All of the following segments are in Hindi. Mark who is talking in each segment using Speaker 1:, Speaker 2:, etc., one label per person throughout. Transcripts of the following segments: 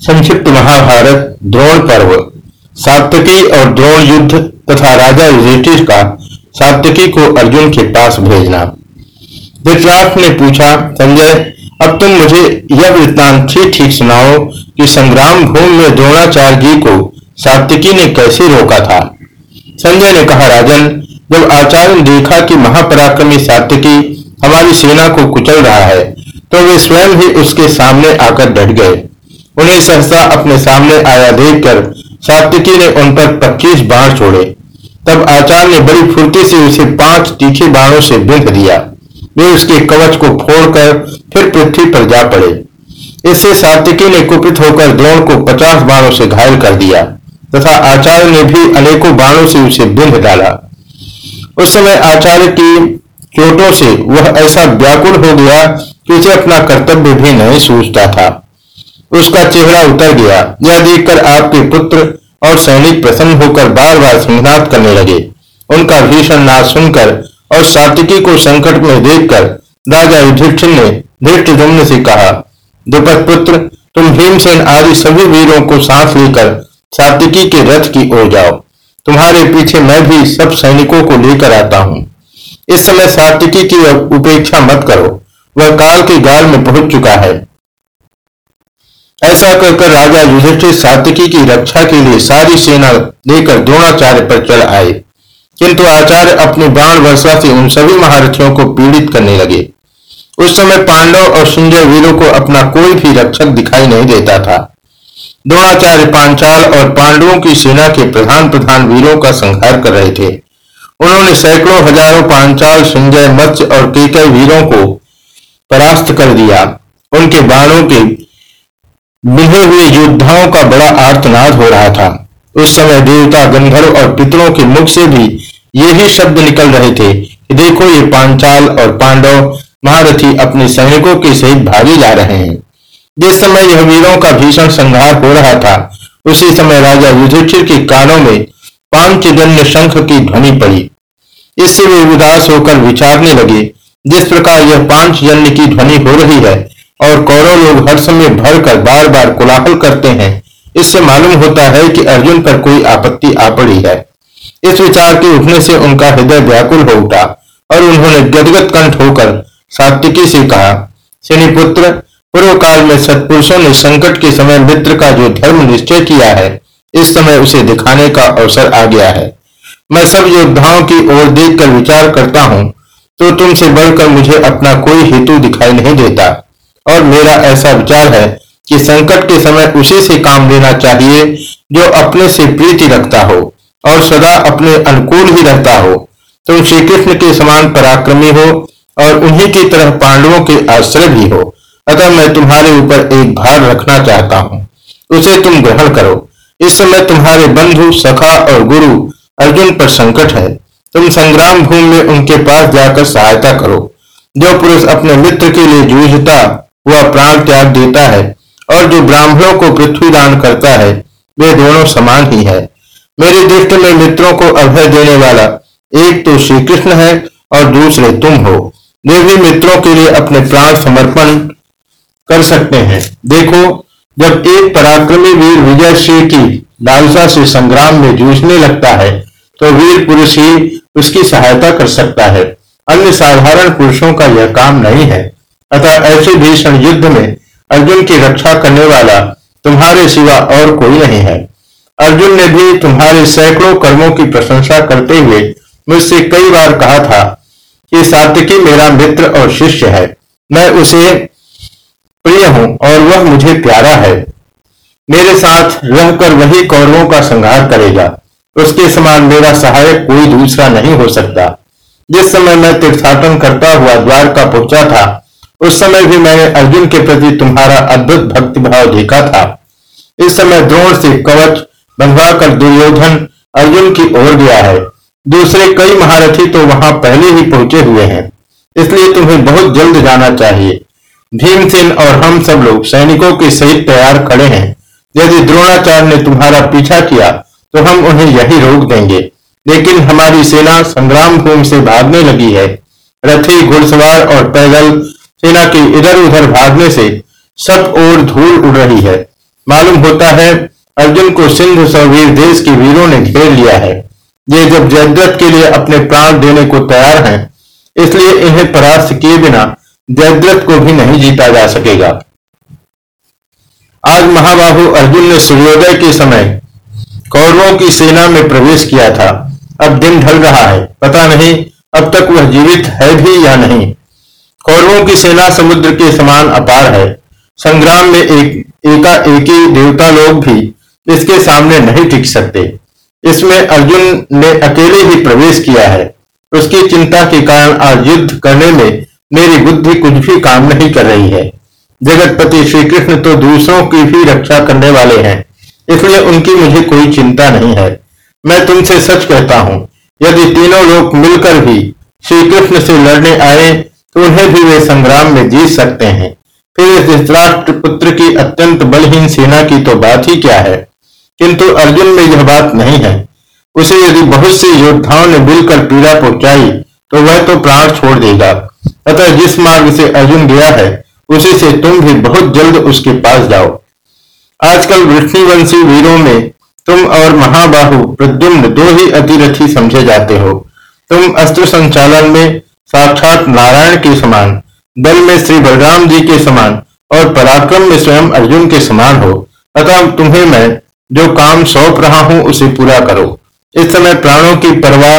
Speaker 1: संक्षिप्त महाभारत, द्रोण पर्व। सात्यकी और द्रोण युद्ध तथा राजा युधिष्ठिर का सात्यकी को अर्जुन के पास भेजना। धृतराष्ट्र ने पूछा, संजय, अब तुम मुझे यह वृत्तांत ठीक ठीक सुनाओ कि संग्राम भूमि में द्रोणाचार्य जी को सात्यकी ने कैसे रोका था। संजय ने कहा, राजन, जब आचार्य ने देखा कि महापराक्रमी सात्यकी हमारी सेना को कुचल रहा है तो वे स्वयं ही उसके सामने आकर डट गए। उन्हें सहसा अपने सामने आया देखकर सात्विकी ने उन पर पच्चीस बाण छोड़े। तब आचार्य ने बड़ी फुर्ती से उसे पाँच तीखे बाणों से बिंध दिया। वे उसके कवच को फोड़कर फिर पृथ्वी पर जा पड़े। इससे सात्विकी ने कुपित होकर द्रोण को पचास बाणों से घायल कर दिया तथा आचार्य ने भी अनेकों बाणों से उसे बिंध डाला। उस समय आचार्य की चोटों से वह ऐसा व्याकुल हो गया कि उसे अपना कर्तव्य भी नहीं सूझता था। उसका चेहरा उतर गया। यह देखकर आपके पुत्र और सैनिक प्रसन्न होकर बार बार सिंहनाथ करने लगे। उनका भीषण नाद सुनकर और सात्विकी को संकट में देखकर राजा युधिष्ठिर ने धृष्टुम्न से कहा द्रुपद पुत्र, तुम भीमसेन आदि सभी वीरों को सांस लेकर सातिकी के रथ की ओर जाओ। तुम्हारे पीछे मैं भी सब सैनिकों को लेकर आता हूँ। इस समय सात्विकी की उपेक्षा मत करो। वह काल के गाल में पहुँच चुका है। ऐसा कहकर राजा युधिष्ठिर सात्विकी की रक्षा के लिए सारी सेना लेकर द्रोणाचार्य पर चढ़ आए। किंतु आचार्य अपनी बाण वर्षा से उन सभी महारथियों को पीड़ित करने लगे। उस समय पांडव और संजय वीरों को अपना कोई भी रक्षक दिखाई नहीं देता था। द्रोणाचार्य पांचाल और पांडवों की सेना के प्रधान प्रधान वीरों का संहार कर रहे थे। उन्होंने सैकड़ों हज़ारों पांचाल संजय मत्स्य और कई वीरों को परास्त कर दिया। उनके बाणों के बिहे हुए योद्धाओं का बड़ा आर्तनाद हो रहा था। उस समय देवता गंधर्व और पितरों के मुख से भी यही शब्द निकल रहे थे कि देखो ये पांचाल और पांडव महारथी अपने सैनिकों के सहित भागे जा रहे हैं। जिस समय यह वीरों का भीषण संहार हो रहा था, उसी समय राजा युधिष्ठिर के कानों में पांचजन्य शंख की ध्वनि पड़ी। इससे वे उदास होकर विचारने लगे, जिस प्रकार यह पांचजन्य की ध्वनि हो रही है और कौरव लोग हर समय भर कर बार बार कोलाहल करते हैं। इससे मालूम होता है कि अर्जुन पर कोई आपत्ति आ पड़ी है। इस विचार के उठने से उनका हृदय व्याकुल हो उठा और उन्होंने गदगद कंठ होकर सात्विकी से कहा पुत्र पूर्व काल में सत्पुरुषों ने संकट के समय मित्र का जो धर्म निश्चय किया है, इस समय उसे दिखाने का अवसर आ गया है। मैं सब योद्धाओं की ओर देखकर विचार करता हूँ तो तुमसे बढ़कर मुझे अपना कोई हेतु दिखाई नहीं देता। और मेरा ऐसा विचार है कि संकट के समय उसी से काम लेना चाहिए जो अपने से प्रीति रखता हो और सदा अपने अनुकूल ही रहता हो। तुम श्री कृष्ण के समान पराक्रमी हो और उन्हीं की तरह पांडवों के आश्रय भी हो। अतः मैं तुम्हारे ऊपर एक भार रखना चाहता हूँ। उसे तुम ग्रहण करो। इस समय तुम्हारे बंधु, सखा और गुरु अर्जुन पर संकट है। तुम संग्राम भूमि में उनके पास जाकर सहायता करो। जो पुरुष अपने मित्र के लिए जूझता वह प्राण त्याग देता है और जो ब्राह्मणों को पृथ्वी दान करता है, वे दोनों समान ही है। मेरी दृष्टि में मित्रों को अभय देने वाला एक तो श्री कृष्ण है और दूसरे तुम हो। वे भी मित्रों के लिए अपने प्राण समर्पण कर सकते हैं। देखो, जब एक पराक्रमी वीर विजय सिंह की लालसा से संग्राम में जूझने लगता है तो वीर पुरुष ही उसकी सहायता कर सकता है। अन्य साधारण पुरुषों का यह काम नहीं है। अतः ऐसे भीषण युद्ध में अर्जुन की रक्षा करने वाला तुम्हारे सिवा और कोई नहीं है। अर्जुन ने भी तुम्हारे सैकड़ों कर्मों की प्रशंसा करते हुए मुझसे कई बार कहा था कि सात्विकी मेरा मित्र और शिष्य है। मैं उसे प्रिय हूँ और वह मुझे प्यारा है। मेरे साथ रहकर वही कौरवों का संहार करेगा। उसके समान मेरा सहायक कोई दूसरा नहीं हो सकता। जिस समय मैं तीर्थाटन करता हुआ द्वार का पहुँचा था उस समय भी मैंने अर्जुन के प्रति तुम्हारा अद्भुत भक्ति भाव देखा था। इस समय द्रोण से कवच बंधवाकर दुर्योधन अर्जुन की ओर गया है। दूसरे कई महारथी तो वहाँ पहले ही पहुँचे हुए हैं। इसलिए तुम्हें बहुत जल्द जाना चाहिए। भीमसेन और हम सब लोग सैनिकों के सहित तैयार खड़े हैं। यदि द्रोणाचार्य ने तुम्हारा पीछा किया तो हम उन्हें यही रोक देंगे। लेकिन हमारी सेना संग्राम भूमि से भागने लगी है। रथी घुड़सवार और पैदल सेना के इधर उधर भागने से सब ओर धूल उड़ रही है। मालूम होता है, अर्जुन को सिंधु सौवीर देश के वीरों ने घेर लिया है। ये जब जयद्रथ के लिए अपने प्राण देने को तैयार हैं, इसलिए इन्हें परास्त किए बिना जयद्रथ को भी नहीं जीता जा सकेगा। आज महाबाहु अर्जुन ने सूर्योदय के समय कौरवों की सेना में प्रवेश किया था। अब दिन ढल रहा है। पता नहीं अब तक वह जीवित है भी या नहीं। कौरवों की सेना समुद्र के समान अपार है। संग्राम में एक, एका, एक देवता लोग भी इसके सामने नहीं टिक सकते। इसमें अर्जुन ने अकेले ही प्रवेश किया है। उसकी चिंता के कारण आज युद्ध करने में मेरी बुद्धि कुछ भी काम नहीं कर रही है। जगतपति श्री कृष्ण तो दूसरों की भी रक्षा करने वाले हैं, इसलिए उनकी मुझे कोई चिंता नहीं है। मैं तुमसे सच कहता हूँ, यदि तीनों लोग मिलकर भी श्री कृष्ण से लड़ने आए उन्हें भी वे संग्राम में जीत सकते हैं। फिर धृतराष्ट्र पुत्र की अत्यंत बलहीन सेना की तो बात ही क्या है? किंतु अर्जुन में यह बात नहीं है। उसे यदि बहुत से योद्धाओं ने मिलकर पीड़ा पहुंचाई तो वह तो प्राण छोड़ देगा। अतः जिस मार्ग से अर्जुन गया है, उसी से तुम भी बहुत जल्द उसके पास जाओ। आजकल वृष्णिवंशी वीरों में तुम और महाबाहु प्रद्युम्न दो ही अतिरथी समझे जाते हो। तुम अस्त्र संचालन में साक्षात नारायण के समान दल में श्री बलराम जी के समान और पराक्रम में स्वयं अर्जुन के समान हो। अतः तुम्हें मैं जो काम सौंप रहा हूँ, उसे पूरा करो। इस समय प्राणों की परवाह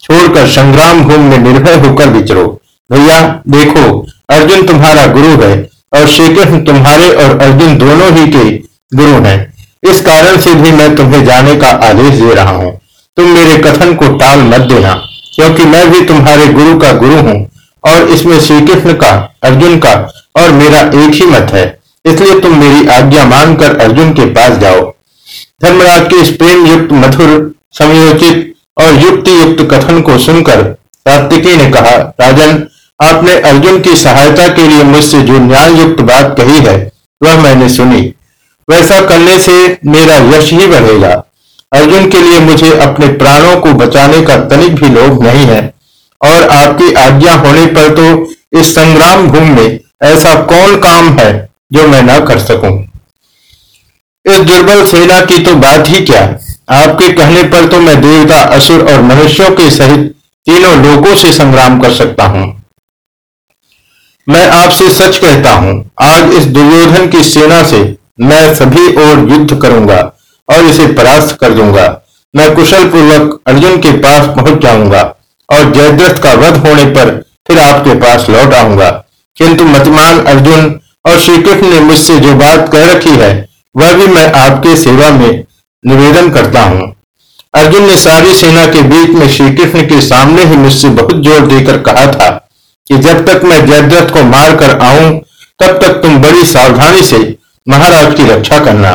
Speaker 1: छोड़कर संग्राम भूमि में निर्भय होकर विचरो। भैया, देखो, अर्जुन तुम्हारा गुरु है और श्री कृष्ण तुम्हारे और अर्जुन दोनों ही के गुरु हैं। इस कारण से भी मैं तुम्हें जाने का आदेश दे रहा हूँ। तुम मेरे कथन को टाल मत देना। क्योंकि मैं भी तुम्हारे गुरु का गुरु हूँ और इसमें श्री कृष्ण का, अर्जुन का और मेरा एक ही मत है। इसलिए तुम मेरी आज्ञा मानकर अर्जुन के पास जाओ। धर्मराज के इस प्रेम युक्त मधुर समयोचित और युक्ति युक्त कथन को सुनकर सात्विकी ने कहा, राजन, आपने अर्जुन की सहायता के लिए मुझसे जो न्याय युक्त बात कही है, वह मैंने सुनी। वैसा करने से मेरा यश ही बढ़ेगा। अर्जुन के लिए मुझे अपने प्राणों को बचाने का तनिक भी लोभ नहीं है। और आपकी आज्ञा होने पर तो इस संग्राम भूमि में ऐसा कौन काम है जो मैं ना कर सकूँ? इस दुर्बल सेना की तो बात ही क्या? आपके कहने पर तो मैं देवता, असुर और मनुष्यों के सहित तीनों लोगों से संग्राम कर सकता हूँ। मैं आपसे सच कहता हूँ, आज इस दुर्योधन की सेना से मैं सभी ओर युद्ध करूँगा। और इसे परास्त कर दूँगा। मैं कुशल पूर्वक अर्जुन के पास पहुँच जाऊँगा और जयद्रथ का वध होने पर फिर आपके पास लौट आऊँगा। किंतु मतिमान अर्जुन और श्री कृष्ण ने मुझसे जो बात कह रखी है, वह भी मैं आपके सेवा में निवेदन करता हूँ। अर्जुन ने सारी सेना के बीच में श्री कृष्ण के सामने ही मुझसे बहुत ज़ोर देकर कहा था कि जब तक मैं जयद्रथ को मार कर आऊँ, तब तक तुम बड़ी सावधानी से महाराज की रक्षा करना।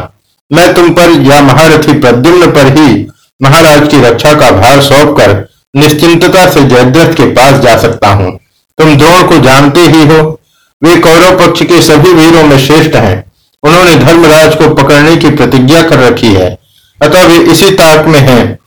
Speaker 1: मैं तुम पर या महारथी प्रद्युम्न पर ही महाराज की रक्षा का भार सौंप कर निश्चिंतता से जयद्रथ के पास जा सकता हूँ। तुम द्रोण को जानते ही हो, वे कौरव पक्ष के सभी वीरों में श्रेष्ठ हैं। उन्होंने धर्मराज को पकड़ने की प्रतिज्ञा कर रखी है। अतः वे इसी ताक में हैं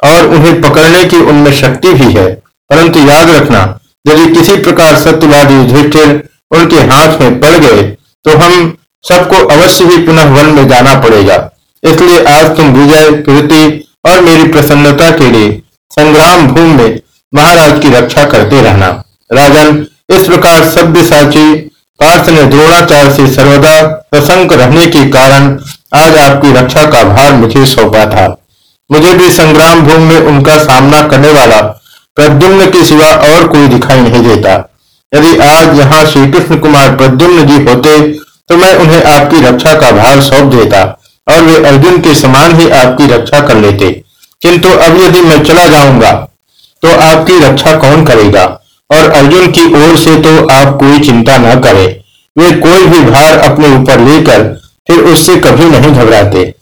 Speaker 1: और उन्हें पकड़ने की उनमें शक्ति भी है। परंतु याद रखना, यदि किसी प्रकार सत्यवादी युधिष्ठिर उनके हाथ में पड़ गए तो हम सबको अवश्य ही पुनः वन में जाना पड़ेगा। इसलिए आज तुम विजय कृति और मेरी प्रसन्नता के लिए संग्राम भूमि में महाराज की रक्षा करते रहना। राजन, इस प्रकार सभ्य साची पार्थ ने द्रोणाचार्य से सर्वदा प्रसंग रहने के कारण आज आपकी रक्षा का भार मुझे सौंपा था। मुझे भी संग्राम भूमि में उनका सामना करने वाला प्रद्युम्न के सिवा और कोई दिखाई नहीं देता। यदि आज यहाँ श्री कृष्ण कुमार प्रद्युम्न जी होते तो मैं उन्हें आपकी रक्षा का भार सौंप देता, और वे अर्जुन के समान ही आपकी रक्षा कर लेते। किंतु अब यदि मैं चला जाऊँगा तो आपकी रक्षा कौन करेगा? और अर्जुन की ओर से तो आप कोई चिंता न करें। वे कोई भी भार अपने ऊपर लेकर फिर उससे कभी नहीं घबराते।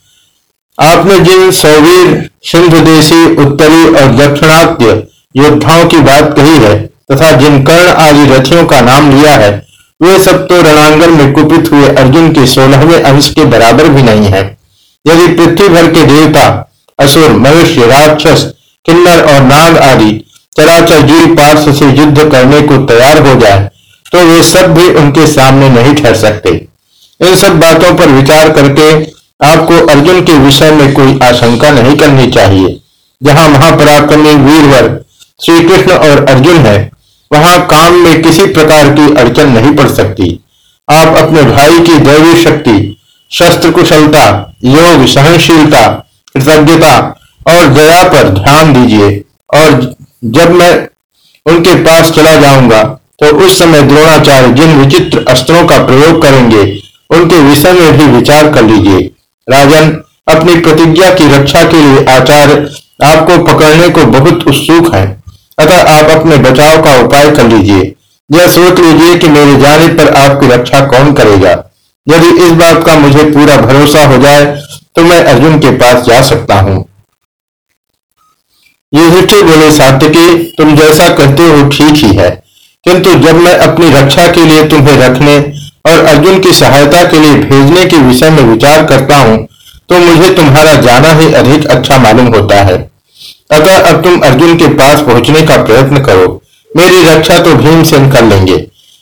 Speaker 1: आपने जिन सौवीर सिंधु देशी उत्तरी और दक्षिणात्य योद्धाओं की बात कही है, तथा जिन कर्ण आदि रथियों का नाम लिया है वे सब तो रणांगन में कुपित हुए अर्जुन के सोलहवें अंश के बराबर भी नहीं है। यदि पृथ्वी भर के देवता, असुर, मनुष्य, राक्षस, किन्नर और नाग आदि चराचर जीव पार्श्व से युद्ध करने को तैयार हो जाए तो वे सब भी उनके सामने नहीं ठहर सकते। इन सब बातों पर विचार करके आपको अर्जुन के विषय में कोई आशंका नहीं करनी चाहिए। जहाँ महापराक्रमी वीरवर श्री कृष्ण और अर्जुन है वहाँ काम में किसी प्रकार की अड़चन नहीं पड़ सकती। आप अपने भाई की दैवी शक्ति शस्त्र कुशलता योग, सहनशीलता, कृतज्ञता और दया पर ध्यान दीजिए। और जब मैं उनके पास चला जाऊँगा तो उस समय द्रोणाचार्य जिन विचित्र अस्त्रों का प्रयोग करेंगे, उनके विषय में भी विचार कर लीजिए। राजन, अपनी प्रतिज्ञा की रक्षा के लिए आचार्य आपको पकड़ने को बहुत उत्सुक है। अतः आप अपने बचाव का उपाय कर लीजिए, यह सोच लीजिए कि मेरे जाने पर आपकी रक्षा कौन करेगा। यदि इस बात का मुझे पूरा भरोसा हो जाए तो मैं अर्जुन के पास जा सकता हूँ। युधिष्ठिर बोले सात्यकी तुम जैसा कहते हो ठीक ही है। किंतु जब मैं अपनी रक्षा के लिए तुम्हें रखने और अर्जुन की सहायता के लिए भेजने के विषय में विचार करता हूँ तो मुझे तुम्हारा जाना ही अधिक अच्छा मालूम होता है। अतः अब तुम अर्जुन के पास पहुँचने का प्रयत्न करो, मेरी रक्षा तो भीमसेन कर लेंगे।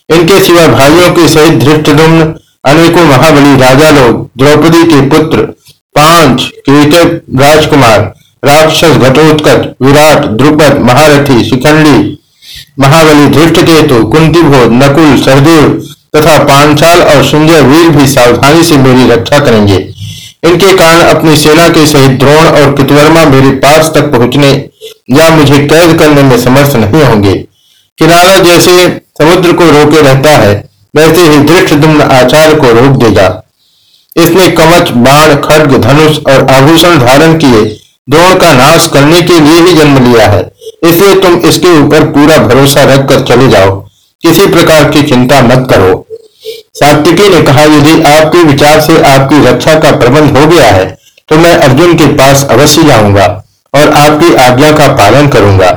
Speaker 1: इनके सिवा भाइयों के सहित धृष्टुम्न अनेकों महाबली राजा लोग, द्रौपदी के पुत्र, पाँच कीर्त राजकुमार, राक्षस घटोत्कच, विराट, द्रुपद, महारथी, शिखंडी, महाबली धृष्ट केतु कुंतीभोज, नकुल, सहदेव तथा पांचाल और सुंदर वीर भी सावधानी से मेरी रक्षा करेंगे। इनके कारण अपनी सेना के सहित द्रोण और कृतवर्मा मेरे पास तक पहुँचने या मुझे कैद करने में समर्थ नहीं होंगे। किनारा जैसे समुद्र को रोके रहता है, वैसे ही दृष्ट दुम्न आचार्य को रोक देगा। इसने कवच, बाण, खड्ग, धनुष और आभूषण धारण किए, द्रोण का नाश करने के लिए ही जन्म लिया है। इसलिए तुम इसके ऊपर पूरा भरोसा रखकर चले जाओ। किसी प्रकार की चिंता मत करो। सात्विकी ने कहा, यदि आपके विचार से आपकी रक्षा का प्रबंध हो गया है तो मैं अर्जुन के पास अवश्य जाऊँगा और आपकी आज्ञा का पालन करूँगा।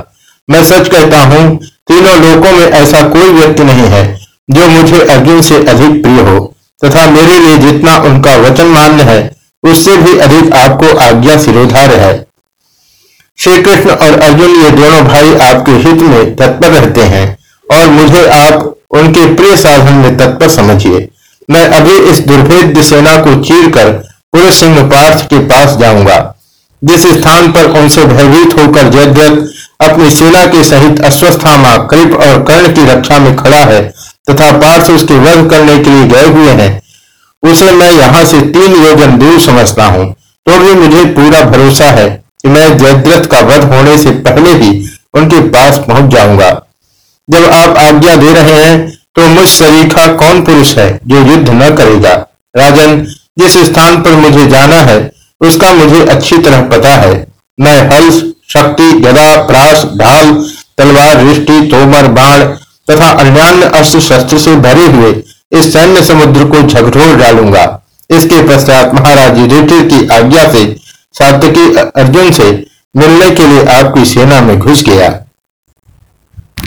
Speaker 1: मैं सच कहता हूँ, तीनों लोकों में ऐसा कोई व्यक्ति नहीं है जो मुझे अर्जुन से अधिक प्रिय हो, तथा मेरे लिए जितना उनका वचन मान्य है, उससे भी अधिक आपको आज्ञा सिरोधार है। श्री कृष्ण और अर्जुन, ये दोनों भाई आपके हित में तत्पर रहते हैं और मुझे आप उनके प्रिय साधन में तत्पर समझिए। मैं अभी इस दुर्भेद्य सेना को चीर कर पुरुष सिंह पार्थ के पास जाऊँगा, जिस स्थान पर उनसे भयभीत होकर जयद्रथ अपनी सेना के सहित अश्वस्थामा, कृप और कर्ण की रक्षा में खड़ा है तथा पार्थ उसके वध करने के लिए गए हुए हैं, उसे मैं यहाँ से तीन योजन दूर समझता हूँ। तो भी मुझे पूरा भरोसा है कि मैं जयद्रथ का वध होने से पहले ही उनके पास पहुँच जाऊँगा। जब आप आज्ञा दे रहे हैं तो मुझ सरीखा कौन पुरुष है जो युद्ध न करेगा? राजन, जिस स्थान पर मुझे जाना है, उसका मुझे अच्छी तरह पता है। मैं हल शक्ति, गदा, प्रास, ढाल, तलवार, रिष्टि, तोमर, बाण तथा अन्य अस्त्र शस्त्र से भरे हुए इस सैन्य समुद्र को झकझोर डालूँगा। इसके पश्चात महाराज युधिष्ठिर की आज्ञा से सात्यकी अर्जुन से मिलने के लिए आपकी सेना में घुस गया।